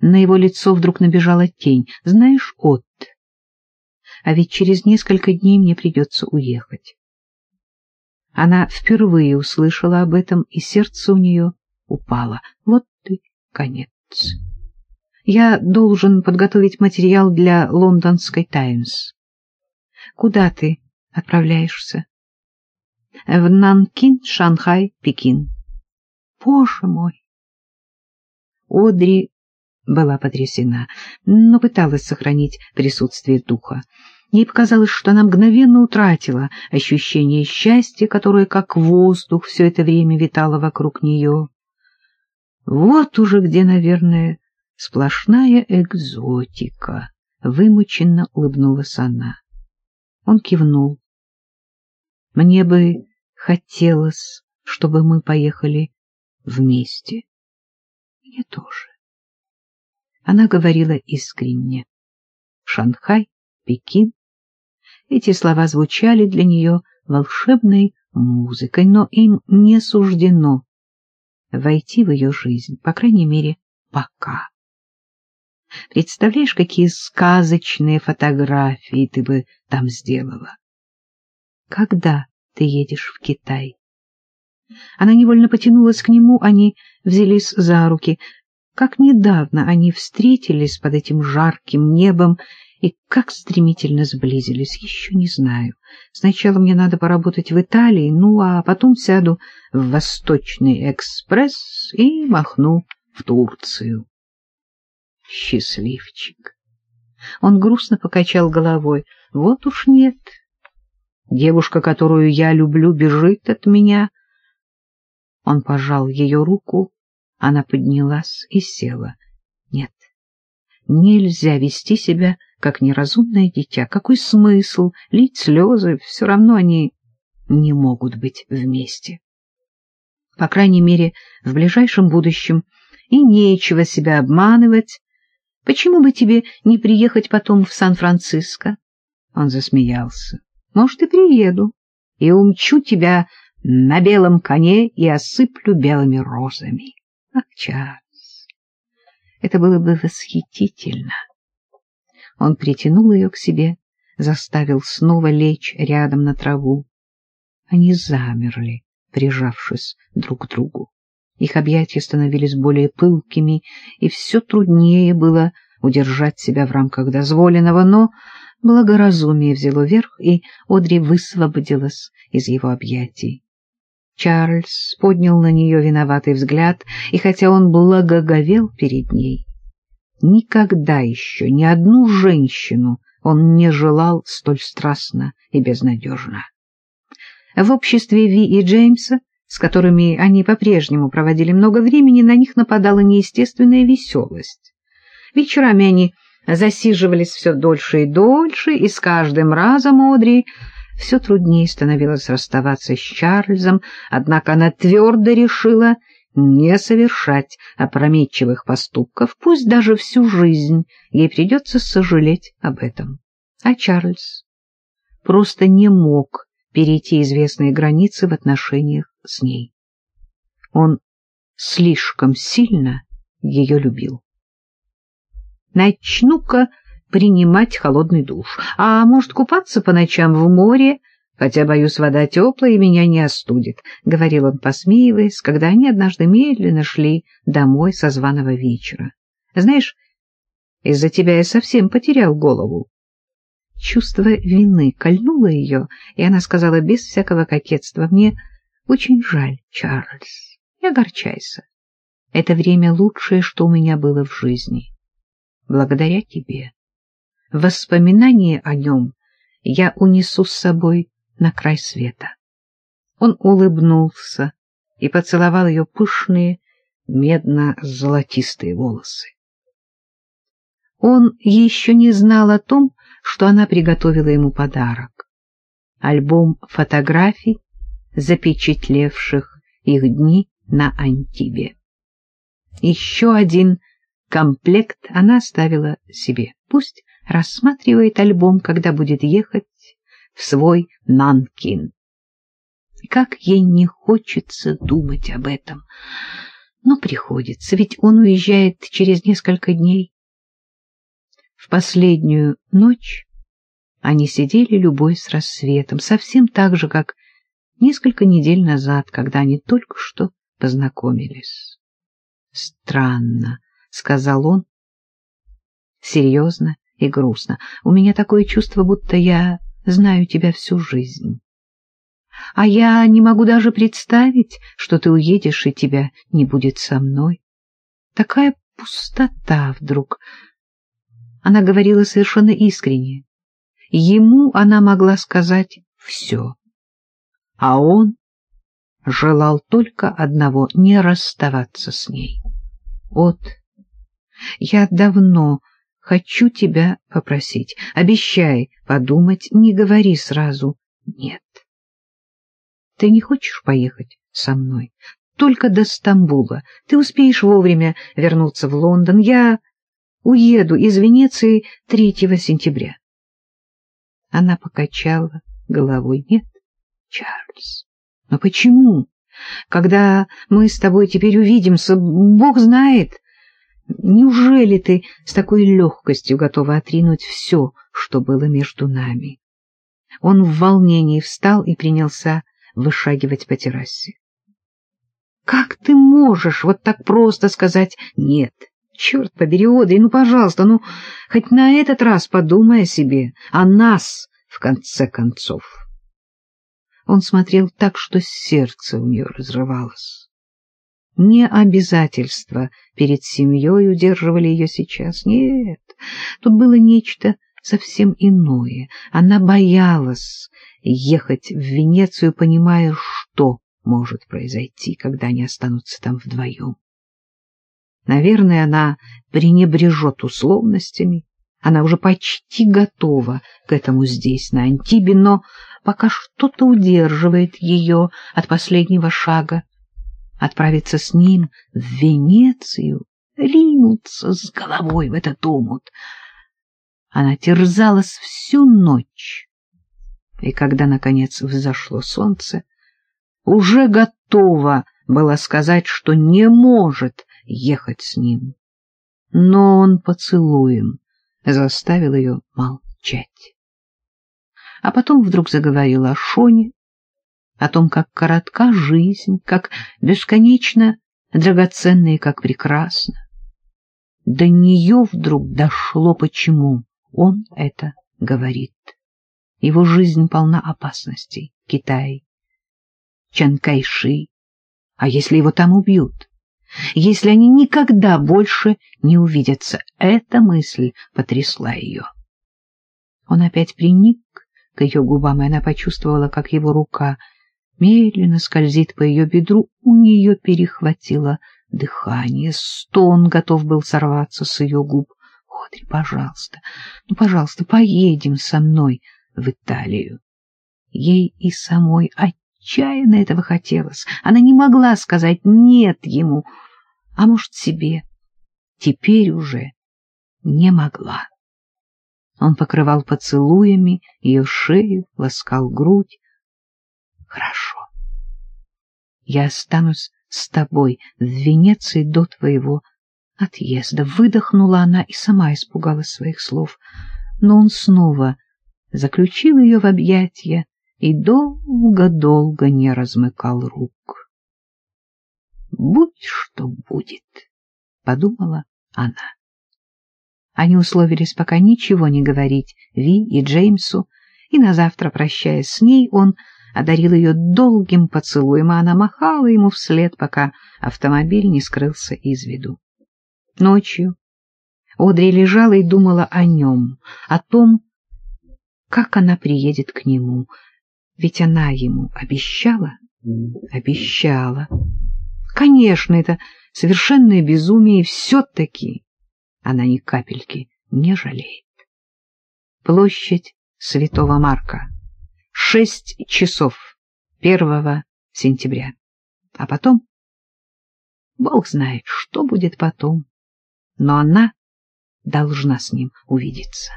На его лицо вдруг набежала тень. «Знаешь, От, а ведь через несколько дней мне придется уехать». Она впервые услышала об этом, и сердце у нее упало. Вот ты, конец. Я должен подготовить материал для лондонской «Таймс». Куда ты отправляешься? В Нанкин, Шанхай, Пекин. Боже мой! Одри была потрясена, но пыталась сохранить присутствие духа. Ей показалось, что она мгновенно утратила ощущение счастья, которое, как воздух, все это время витало вокруг нее. Вот уже где, наверное, сплошная экзотика, — вымученно улыбнулась она. Он кивнул. Мне бы хотелось, чтобы мы поехали вместе. Мне тоже. Она говорила искренне. Шанхай, Пекин. Эти слова звучали для нее волшебной музыкой, но им не суждено войти в ее жизнь, по крайней мере, пока. Представляешь, какие сказочные фотографии ты бы там сделала? Когда ты едешь в Китай? Она невольно потянулась к нему, они взялись за руки. Как недавно они встретились под этим жарким небом и как стремительно сблизились, еще не знаю. Сначала мне надо поработать в Италии, ну а потом сяду в Восточный экспресс и махну в Турцию. Счастливчик. Он грустно покачал головой. Вот уж нет. Девушка, которую я люблю, бежит от меня. Он пожал ее руку, она поднялась и села. Нет, нельзя вести себя как неразумное дитя. Какой смысл лить слезы? Все равно они не могут быть вместе. По крайней мере, в ближайшем будущем и нечего себя обманывать. Почему бы тебе не приехать потом в Сан-Франциско? Он засмеялся. Может, и приеду, и умчу тебя на белом коне и осыплю белыми розами. Ах, Чарльз, это было бы восхитительно. Он притянул ее к себе, заставил снова лечь рядом на траву. Они замерли, прижавшись друг к другу. Их объятия становились более пылкими, и все труднее было удержать себя в рамках дозволенного, но благоразумие взяло верх, и Одри высвободилась из его объятий. Чарльз поднял на нее виноватый взгляд, и хотя он благоговел перед ней, никогда еще ни одну женщину он не желал столь страстно и безнадежно. В обществе Ви и Джеймса, с которыми они по-прежнему проводили много времени, на них нападала неестественная веселость. Вечерами они засиживались все дольше и дольше, и с каждым разом Одри все труднее становилось расставаться с Чарльзом, однако она твердо решила не совершать опрометчивых поступков, пусть даже всю жизнь ей придется сожалеть об этом. А Чарльз просто не мог перейти известные границы в отношениях с ней. Он слишком сильно ее любил. Начну-ка принимать холодный душ, а может купаться по ночам в море, хотя, боюсь, вода теплая и меня не остудит, — говорил он, посмеиваясь, когда они однажды медленно шли домой со званого вечера. — Знаешь, из-за тебя я совсем потерял голову. Чувство вины кольнуло ее, и она сказала без всякого кокетства, — Мне очень жаль, Чарльз, не огорчайся. Это время лучшее, что у меня было в жизни. Благодаря тебе. Воспоминания о нем я унесу с собой на край света. Он улыбнулся и поцеловал ее пышные медно-золотистые волосы. Он еще не знал о том, что она приготовила ему подарок. Альбом фотографий, запечатлевших их дни на Антибе. Еще один комплект она оставила себе. Пусть рассматривает альбом, когда будет ехать в свой Нанкин. Как ей не хочется думать об этом. Но приходится, ведь он уезжает через несколько дней. В последнюю ночь они сидели любой с рассветом, совсем так же, как несколько недель назад, когда они только что познакомились. «Странно», — сказал он, серьезно и грустно. «У меня такое чувство, будто я знаю тебя всю жизнь. А я не могу даже представить, что ты уедешь, и тебя не будет со мной. Такая пустота вдруг. Она говорила совершенно искренне. Ему она могла сказать все. А он желал только одного — не расставаться с ней. Вот, я давно хочу тебя попросить. Обещай подумать, не говори сразу «нет». Ты не хочешь поехать со мной? Только до Стамбула. Ты успеешь вовремя вернуться в Лондон. Я уеду из Венеции 3 сентября. Она покачала головой. Нет, Чарльз. Но почему? Когда мы с тобой теперь увидимся, Бог знает, неужели ты с такой легкостью готова отринуть все, что было между нами? Он в волнении встал и принялся вышагивать по террасе. Как ты можешь вот так просто сказать «нет»? Черт побери, Одри, ну, пожалуйста, ну, хоть на этот раз подумай о себе, о нас, в конце концов. Он смотрел так, что сердце у нее разрывалось. Не обязательства перед семьей удерживали ее сейчас, нет, тут было нечто совсем иное. Она боялась ехать в Венецию, понимая, что может произойти, когда они останутся там вдвоем. Наверное, она пренебрежет условностями. Она уже почти готова к этому здесь, на Антибе, но пока что-то удерживает ее от последнего шага. Отправиться с ним в Венецию, ринуться с головой в этот омут. Она терзалась всю ночь, и когда, наконец, взошло солнце, уже готова была сказать, что не может ехать с ним. Но он поцелуем заставил ее молчать. А потом вдруг заговорила о Шоне, о том, как коротка жизнь, как бесконечно драгоценна и как прекрасна. До нее вдруг дошло, почему он это говорит. Его жизнь полна опасностей. Китай, Чанкайши. А если его там убьют? если они никогда больше не увидятся. Эта мысль потрясла ее. Он опять приник к ее губам, и она почувствовала, как его рука медленно скользит по ее бедру. У нее перехватило дыхание, стон готов был сорваться с ее губ. Одри, пожалуйста, ну, пожалуйста, поедем со мной в Италию. Ей и самой отчаянно этого хотелось. Она не могла сказать «нет» ему, а может, себе. Теперь уже не могла. Он покрывал поцелуями ее шею, ласкал грудь. Хорошо. Я останусь с тобой в Венеции до твоего отъезда. Выдохнула она и сама испугалась своих слов. Но он снова заключил ее в объятия и долго-долго не размыкал рук. Будь что будет, — подумала она. Они условились пока ничего не говорить Ви и Джеймсу, и на завтра, прощаясь с ней, он одарил ее долгим поцелуем, а она махала ему вслед, пока автомобиль не скрылся из виду. Ночью Одри лежала и думала о нем, о том, как она приедет к нему, ведь она ему обещала, обещала. Конечно, это совершенное безумие, и все-таки она ни капельки не жалеет. Площадь Святого Марка. Шесть часов первого сентября. А потом... Бог знает, что будет потом. Но она должна с ним увидеться.